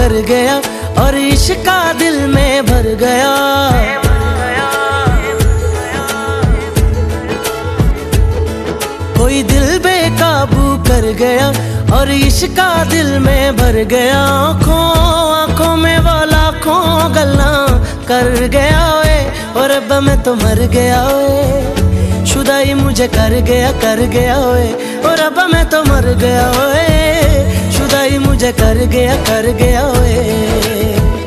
कर गया और इश्का दिल में भर गया। कोई दिल बेकाबू कर गया और इश्का दिल में भर गया। आँखों आँखों में वाला लाखों गल्ला कर गया वे और अब मैं तो मर गया वे शुदाई मुझे कर गया कर गया वे और अब मैं तो मर गया वे खुदाई मुझे कर गया कर गया वे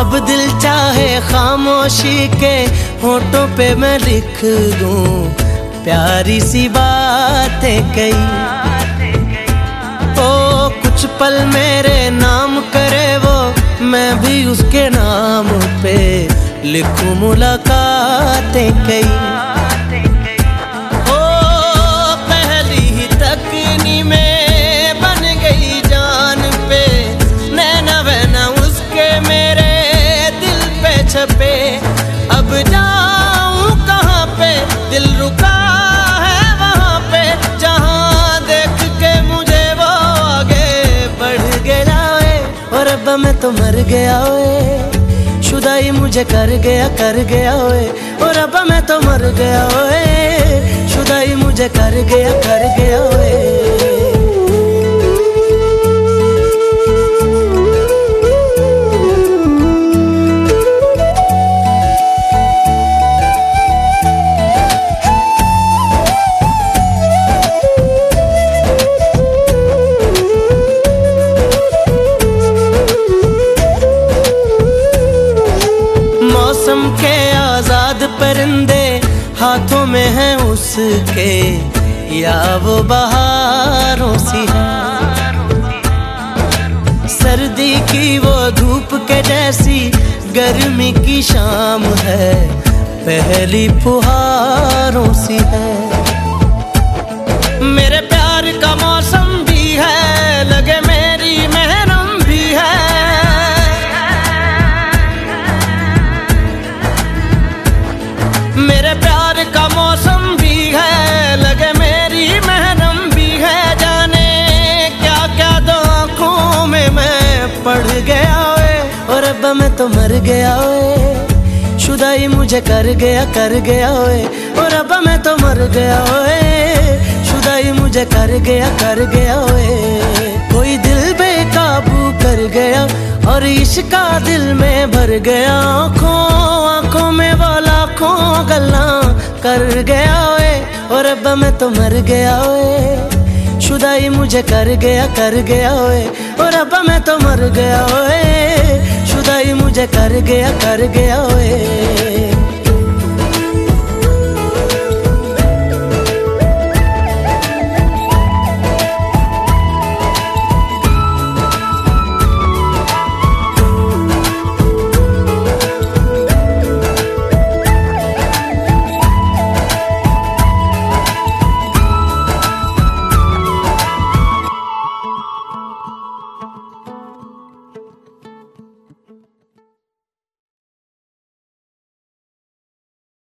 अब दिल चाहे खामोशी के होठों पे मैं लिख दूँ, प्यारी सी बातें कई ओ, कुछ पल मेरे नाम करे मैं भी उसके नाम पे लिखूं मुलाकातें कई। अब मैं तो मर गया ओए। शुदाई मुझे कर गया कर गया ओए। ओ अब मैं तो मर गया ओए। शुदाई मुझे कर गया कर गया ओए। मौसम के आज़ाद परिंदे हाथों में है उसके, या वो बहारों सी है। सर्दी की वो धूप के जैसी गर्मी की शाम है, पहली फुहारों सी है। मेरे पढ़ गया वे और अब मैं तो मर गया वे शुदाई मुझे कर गया कर गया वे और अब मैं तो मर गया वे शुदाई मुझे कर गया कर गया वे कोई दिल बेकाबू कर गया, और इश्का दिल में भर गया। आँखों, आँखों में वो लाखों गल्ला कर गया वे और अब मैं तो मर गया वे शुदाई मुझे कर गया कर गया वे और अब मैं तो मर गया ओए। शुदाई मुझे कर गया कर गया वे